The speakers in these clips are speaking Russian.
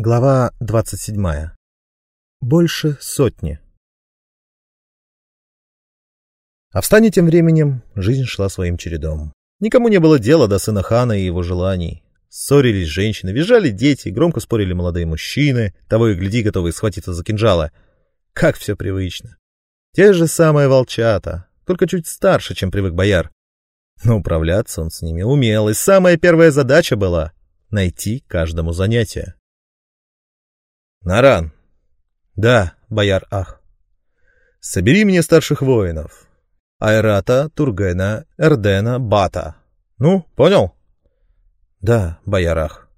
Глава 27. Больше сотни. А в стане тем временем жизнь шла своим чередом. Никому не было дела до сына хана и его желаний. Ссорились женщины, визжали дети, громко спорили молодые мужчины, того и гляди, готовые схватиться за кинжалы. Как все привычно. Те же самые волчата, только чуть старше, чем привык бояр. Но управляться он с ними умел, и самая первая задача была — найти каждому занятие. Наран. Да, бояр Ах. Собери мне старших воинов. Айрата, Тургена, Эрдена, Бата. Ну, понял? Да, бояр Ах.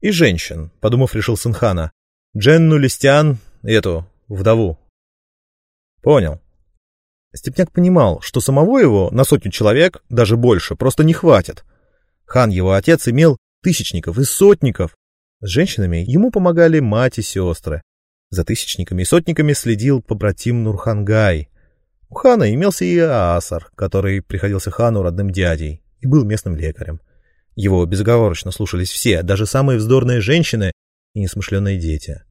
И женщин, подумав, решил Сынхана. Дженну Листян, эту, вдову. Понял. Степняк понимал, что самого его на сотню человек, даже больше, просто не хватит. Хан, его отец, имел тысячников и сотников, с женщинами ему помогали мать и сестры. За тысячниками и сотниками следил побратим Нурхангай. У хана имелся и Аасар, который приходился хану родным дядей и был местным лекарем. Его безоговорочно слушались все, даже самые вздорные женщины и несмышленные дети.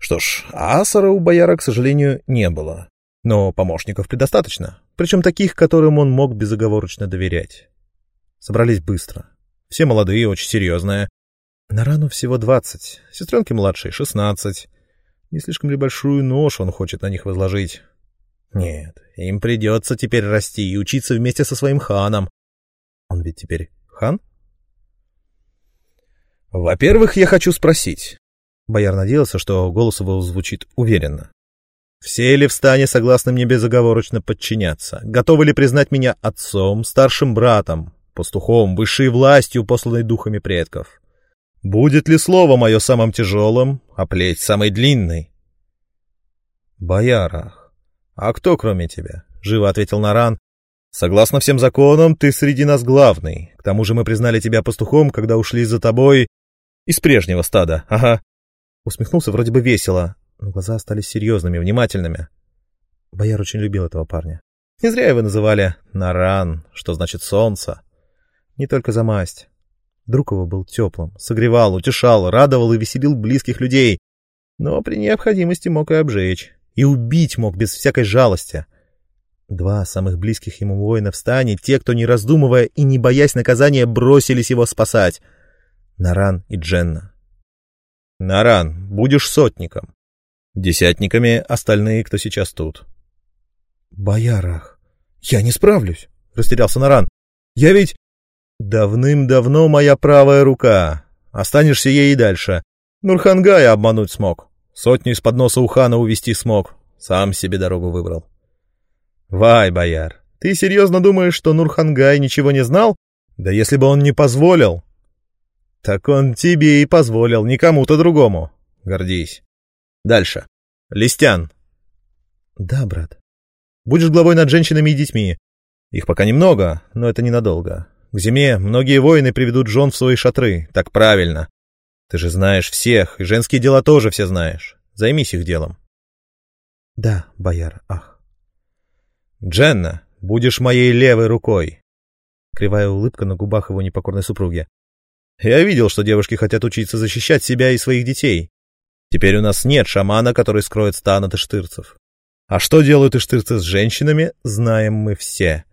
Что ж, Аасара у бояра, к сожалению, не было. Но помощников предостаточно, причем таких, которым он мог безоговорочно доверять. Собрались быстро. Все молодые, очень серьезные, на рану всего двадцать, сестренке младшей шестнадцать. Не слишком ли большую нож он хочет на них возложить? Нет, им придется теперь расти и учиться вместе со своим ханом. Он ведь теперь хан? Во-первых, я хочу спросить. Бояр надеялся, что голос его звучит уверенно. Все ли в стане согласны мне безоговорочно подчиняться? Готовы ли признать меня отцом, старшим братом, пастухом, высшей властью, посланной духами предков? Будет ли слово мое самым тяжелым, а плеть самой длинной? Боярах, а кто кроме тебя? Живо ответил Наран. Согласно всем законам, ты среди нас главный. К тому же мы признали тебя пастухом, когда ушли за тобой из прежнего стада. Ага. Усмехнулся вроде бы весело, но глаза остались серьезными, внимательными. Бояр очень любил этого парня. Не зря его называли Наран, что значит солнце. Не только за масть. Друг его был теплым, согревал, утешал, радовал и веселил близких людей, но при необходимости мог и обжечь, и убить мог без всякой жалости. Два самых близких ему воина в стане, те, кто, не раздумывая и не боясь наказания, бросились его спасать. Наран и Дженна. «Наран, будешь сотником. Десятниками остальные, кто сейчас тут». «Боярах, я не справлюсь», — растерялся Наран. «Я ведь Давным-давно моя правая рука. Останешься ей и дальше. Нурхангая обмануть смог. Сотню из-под носа у хана увести смог. Сам себе дорогу выбрал. Вай, бояр, ты серьезно думаешь, что Нурхангай ничего не знал? Да если бы он не позволил... Так он тебе и позволил, не кому-то другому. Гордись. Дальше. Листян. Да, брат. Будешь главой над женщинами и детьми. Их пока немного, но это ненадолго. К зиме многие воины приведут жен в свои шатры. Так правильно. Ты же знаешь всех, и женские дела тоже все знаешь. Займись их делом. Да, бояр, ах. Дженна, будешь моей левой рукой. Кривая улыбка на губах его непокорной супруги. Я видел, что девушки хотят учиться защищать себя и своих детей. Теперь у нас нет шамана, который скроет стан от иштырцев. А что делают иштырцы с женщинами, знаем мы все.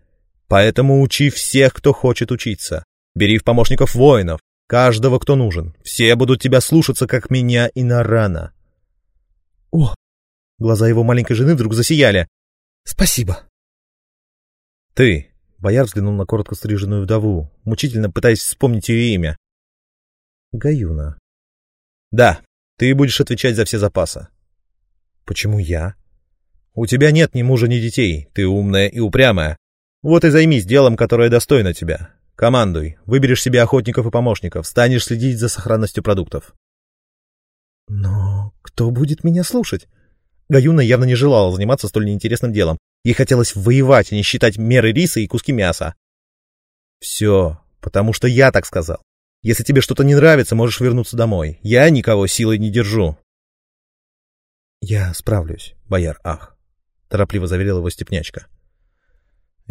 Поэтому учи всех, кто хочет учиться. Бери в помощников воинов, каждого, кто нужен. Все будут тебя слушаться, как меня и Нарана. О! Глаза его маленькой жены вдруг засияли. Спасибо. Ты, бояр взглянул на коротко стриженную вдову, мучительно пытаясь вспомнить ее имя. Гаюна. Да, ты будешь отвечать за все запасы. Почему я? У тебя нет ни мужа, ни детей. Ты умная и упрямая. Вот и займись делом, которое достойно тебя. Командуй, выберешь себе охотников и помощников, станешь следить за сохранностью продуктов. Но кто будет меня слушать? Гаюна явно не желала заниматься столь неинтересным делом. Ей хотелось воевать, а не считать меры риса и куски мяса. Все, потому что я так сказал. Если тебе что-то не нравится, можешь вернуться домой. Я никого силой не держу. Я справлюсь, бояр Ах, торопливо заверил его степнячка.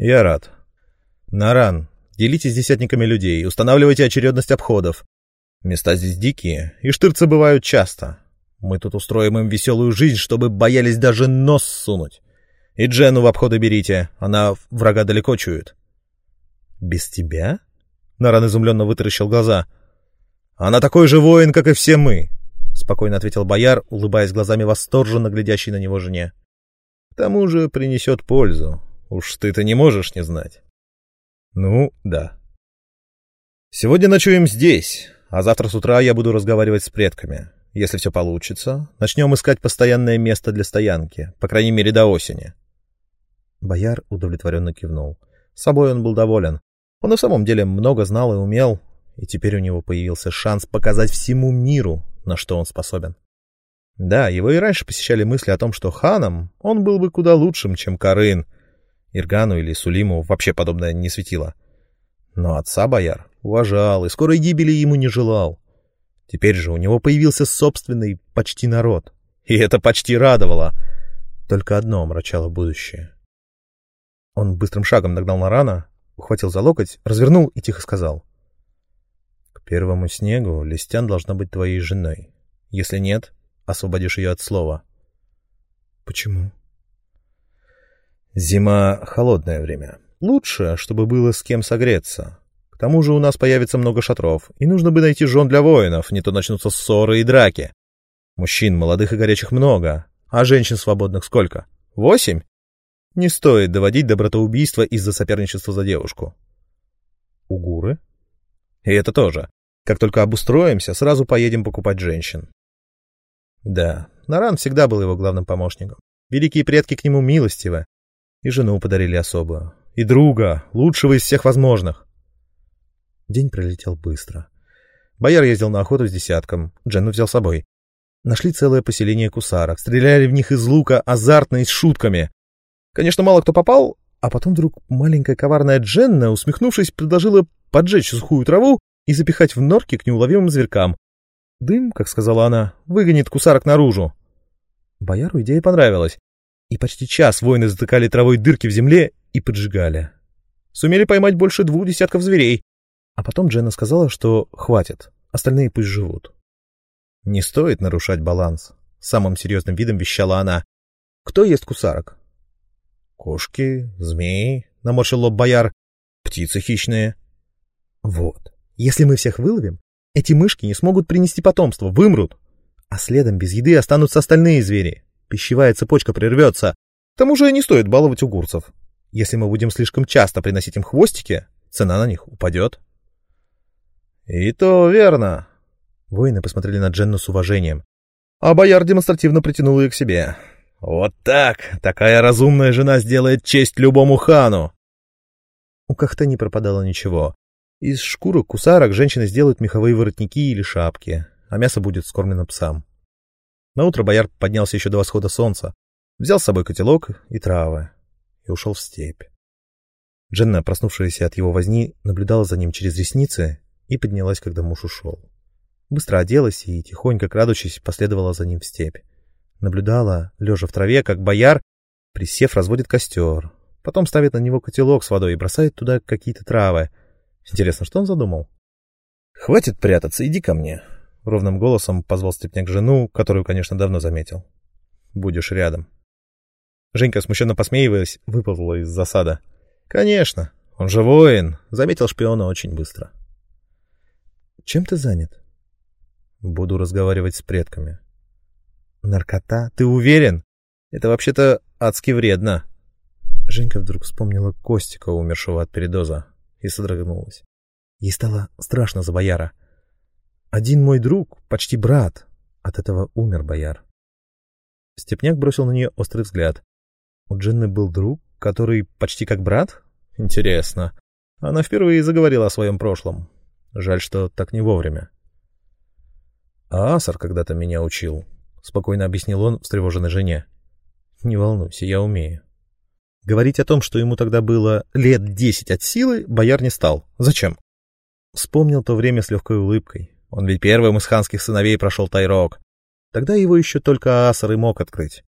«Я рад. Наран, делитесь десятниками людей, устанавливайте очередность обходов. Места здесь дикие, и штырцы бывают часто. Мы тут устроим им веселую жизнь, чтобы боялись даже нос сунуть. И Джену в обходы берите, она врага далеко чует. — Без тебя? — Наран изумленно вытаращил глаза. — Она такой же воин, как и все мы, — спокойно ответил бояр, улыбаясь глазами восторженно глядящей на него жене. — К тому же принесет пользу. Уж ты-то не можешь не знать. — Ну, да. — Сегодня ночуем здесь, а завтра с утра я буду разговаривать с предками. Если все получится, начнем искать постоянное место для стоянки, по крайней мере до осени. Бояр удовлетворенно кивнул. С собой он был доволен. Он и в самом деле много знал и умел, и теперь у него появился шанс показать всему миру, на что он способен. Да, его и раньше посещали мысли о том, что ханом он был бы куда лучшим, чем Карын. Иргану или Сулиму вообще подобное не светило. Но отца бояр уважал и скорой гибели ему не желал. Теперь же у него появился собственный почти народ. И это почти радовало. Только одно омрачало будущее. Он быстрым шагом нагнал Нарана, ухватил за локоть, развернул и тихо сказал. «К первому снегу Листян должна быть твоей женой. Если нет, освободишь ее от слова». «Почему?» «Зима — холодное время. Лучше, чтобы было с кем согреться. К тому же у нас появится много шатров, и нужно бы найти жен для воинов, не то начнутся ссоры и драки. Мужчин молодых и горячих много, а женщин свободных сколько? Восемь? Не стоит доводить до братоубийства из-за соперничества за девушку. Угуры? И это тоже. Как только обустроимся, сразу поедем покупать женщин. Да, Наран всегда был его главным помощником. Великие предки к нему милостивы. И жену подарили особую. И друга, лучшего из всех возможных. День пролетел быстро. Бояр ездил на охоту с десятком, Дженну взял с собой. Нашли целое поселение кусарок, стреляли в них из лука азартно и с шутками. Конечно, мало кто попал, а потом вдруг маленькая коварная Дженна, усмехнувшись, предложила поджечь сухую траву и запихать в норки к неуловимым зверькам. Дым, как сказала она, выгонит кусарок наружу. Бояру идея понравилась, и почти час воины затыкали травой дырки в земле и поджигали. Сумели поймать больше двух десятков зверей, а потом Дженна сказала, что хватит, остальные пусть живут. Не стоит нарушать баланс. Самым серьезным видом вещала она. Кто ест кусарок? Кошки, змеи, наморщил лоб бояр. Птицы хищные. Вот. Если мы всех выловим, эти мышки не смогут принести потомство, вымрут. А следом без еды останутся остальные звери. Пищевая цепочка прервется. К тому же не стоит баловать угурцев. Если мы будем слишком часто приносить им хвостики, цена на них упадет. «И то верно». Воины посмотрели на Дженну с уважением. А бояр демонстративно притянул ее к себе. «Вот так! Такая разумная жена сделает честь любому хану!» У Кахта не пропадало ничего. Из шкурок кусарок женщины сделают меховые воротники или шапки, а мясо будет скормлено псам. Наутро бояр поднялся еще до восхода солнца, взял с собой котелок и травы и ушел в степь. Дженна, проснувшаяся от его возни, наблюдала за ним через ресницы и поднялась, когда муж ушел. Быстро оделась и, тихонько крадучись, последовала за ним в степь. Наблюдала, лежа в траве, как бояр, присев, разводит костер. Потом ставит на него котелок с водой и бросает туда какие-то травы. Интересно, что он задумал? «Хватит прятаться, иди ко мне», — ровным голосом позвал степняк жену, которую, конечно, давно заметил. «Будешь рядом». Женька, смущенно посмеиваясь, выползла из засада. «Конечно, он же воин», — заметил шпиона очень быстро. Чем ты занят? Буду разговаривать с предками. Наркота? Ты уверен? Это вообще-то адски вредно. Женька вдруг вспомнила Костика, умершего от передоза, и содрогнулась. Ей стало страшно за бояра. Один мой друг, почти брат, от этого умер бояр. Степняк бросил на нее острый взгляд. У Дженны был друг, который почти как брат? Интересно. Она впервые заговорила о своем прошлом. Жаль, что так не вовремя. А Асар когда-то меня учил, — спокойно объяснил он встревоженной жене. Не волнуйся, я умею. Говорить о том, что ему тогда было лет десять от силы, бояр не стал. Зачем? Вспомнил то время с легкой улыбкой. Он ведь первым из ханских сыновей прошел Тайрок. Тогда его еще только Асар и мог открыть.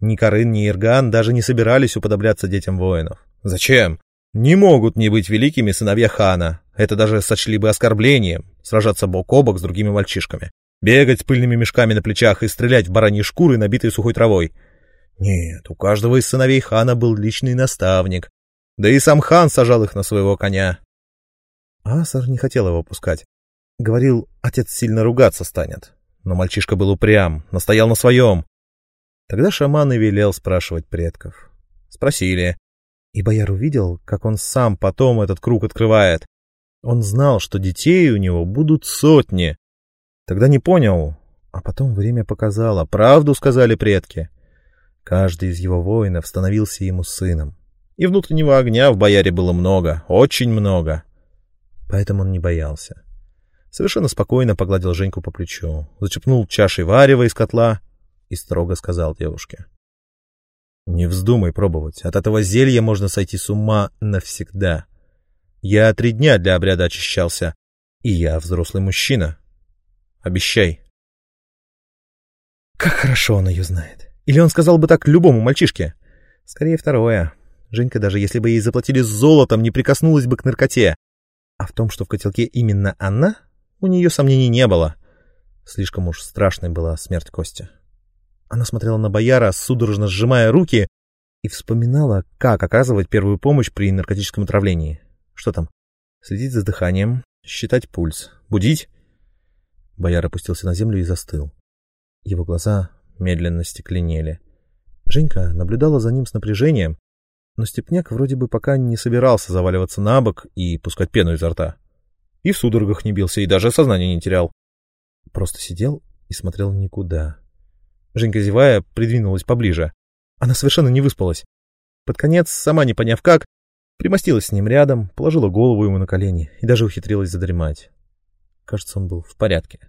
Ни Карын, ни Ирган даже не собирались уподобляться детям воинов. Зачем? Не могут не быть великими сыновья хана, Это даже сочли бы оскорблением — сражаться бок о бок с другими мальчишками. Бегать с пыльными мешками на плечах и стрелять в бараньи шкуры, набитые сухой травой. Нет, у каждого из сыновей хана был личный наставник. Да и сам хан сажал их на своего коня. Асар не хотел его пускать. Говорил, отец сильно ругаться станет. Но мальчишка был упрям, настоял на своем. Тогда шаман и велел спрашивать предков. Спросили. И бояр увидел, как он сам потом этот круг открывает. Он знал, что детей у него будут сотни. Тогда не понял, а потом время показало, правду сказали предки. Каждый из его воинов становился ему сыном. И внутреннего огня в бояре было много, очень много. Поэтому он не боялся. Совершенно спокойно погладил Женьку по плечу, зачепнул чашей варева из котла и строго сказал девушке. «Не вздумай пробовать. От этого зелья можно сойти с ума навсегда. Я три дня для обряда очищался, и я взрослый мужчина. Обещай». Как хорошо он ее знает. Или он сказал бы так любому мальчишке? Скорее второе. Женька, даже если бы ей заплатили золотом, не прикоснулась бы к наркоте. А в том, что в котелке именно она, у нее сомнений не было. Слишком уж страшной была смерть Костя. Она смотрела на бояра, судорожно сжимая руки, и вспоминала, как оказывать первую помощь при наркотическом отравлении. Что там? Следить за дыханием, считать пульс, будить? Бояр опустился на землю и застыл. Его глаза медленно стекленели. Женька наблюдала за ним с напряжением, но Степняк вроде бы пока не собирался заваливаться на бок и пускать пену изо рта. И в судорогах не бился, и даже сознание не терял. Просто сидел и смотрел никуда. Женька, зевая, придвинулась поближе. Она совершенно не выспалась. Под конец, сама не поняв как, примостилась с ним рядом, положила голову ему на колени и даже ухитрилась задремать. Кажется, он был в порядке.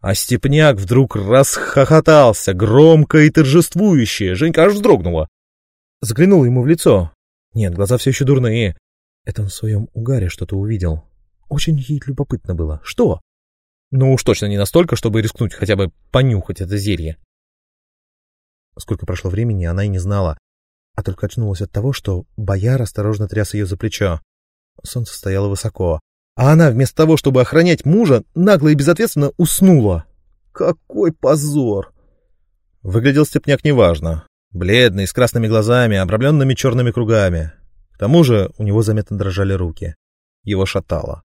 А Степняк вдруг расхохотался, громко и торжествующе. Женька аж вздрогнула. Заглянула ему в лицо. Нет, глаза все еще дурные. Это он в своем угаре что-то увидел. Очень ей любопытно было. Что? Ну уж точно не настолько, чтобы рискнуть хотя бы понюхать это зелье. Сколько прошло времени, она и не знала, а только очнулась от того, что бояр осторожно тряс ее за плечо. Солнце стояло высоко, а она вместо того, чтобы охранять мужа, нагло и безответственно уснула. Какой позор! Выглядел Степняк неважно. Бледный, с красными глазами, обрамленными черными кругами. К тому же у него заметно дрожали руки. Его шатало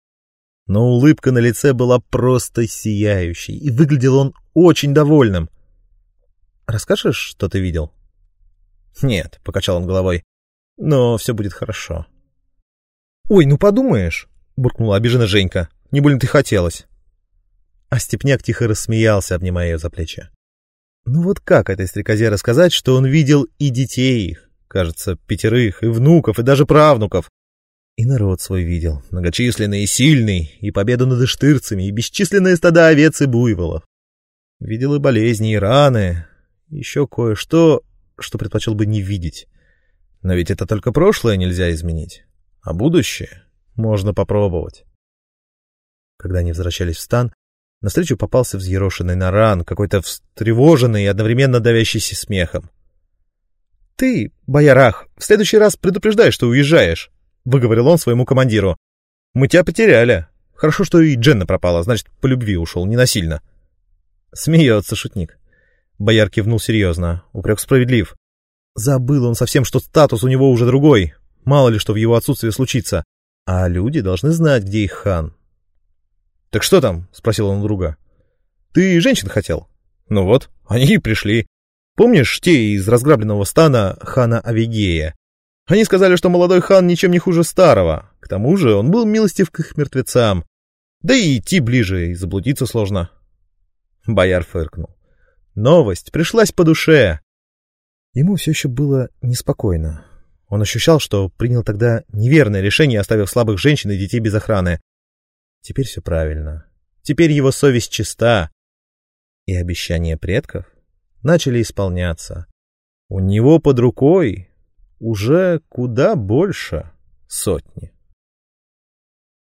но улыбка на лице была просто сияющей, и выглядел он очень довольным. «Расскажешь, что ты видел?» «Нет», — покачал он головой, — «но все будет хорошо». «Ой, ну подумаешь», — буркнула обижена Женька, — «не больно ты хотелось». А Степняк тихо рассмеялся, обнимая ее за плечи. Ну вот как этой стрекозе рассказать, что он видел и детей их, кажется, пятерых, и внуков, и даже правнуков, и народ свой видел, многочисленный и сильный, и победу над иштырцами, и бесчисленные стада овец и буйволов. Видел и болезни, и раны, еще кое-что, что предпочел бы не видеть. Но ведь это только прошлое нельзя изменить, а будущее можно попробовать. Когда они возвращались в стан, навстречу попался взъерошенный Наран, какой-то встревоженный и одновременно давящийся смехом. — Ты, боярах, в следующий раз предупреждай, что уезжаешь, — выговорил он своему командиру. «Мы тебя потеряли. Хорошо, что и Дженна пропала, значит, по любви ушел, не насильно». Смеется шутник. Бояр кивнул серьезно. Упрек справедлив. Забыл он совсем, что статус у него уже другой. Мало ли что в его отсутствии случится. А люди должны знать, где их хан. «Так что там?» — спросил он друга. «Ты женщин хотел?» «Ну вот, они и пришли. Помнишь те из разграбленного стана хана Авигея? Они сказали, что молодой хан ничем не хуже старого. К тому же он был милостив к их мертвецам. Да и идти ближе, и заблудиться сложно. Бояр фыркнул. Новость пришлась по душе. Ему все еще было неспокойно. Он ощущал, что принял тогда неверное решение, оставив слабых женщин и детей без охраны. Теперь все правильно. Теперь его совесть чиста. И обещания предков начали исполняться. У него под рукой уже куда больше сотни.